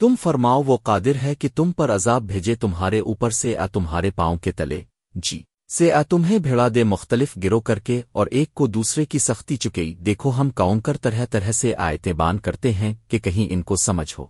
تم فرماؤ وہ قادر ہے کہ تم پر عذاب بھیجے تمہارے اوپر سے آ تمہارے پاؤں کے تلے۔ جی۔ سے آ تمہیں بھیڑا دے مختلف گرو کر کے اور ایک کو دوسرے کی سختی چکئی۔ دیکھو ہم کاؤں کر طرح طرح سے آیتیں بان کرتے ہیں کہ کہیں ان کو سمجھ ہو۔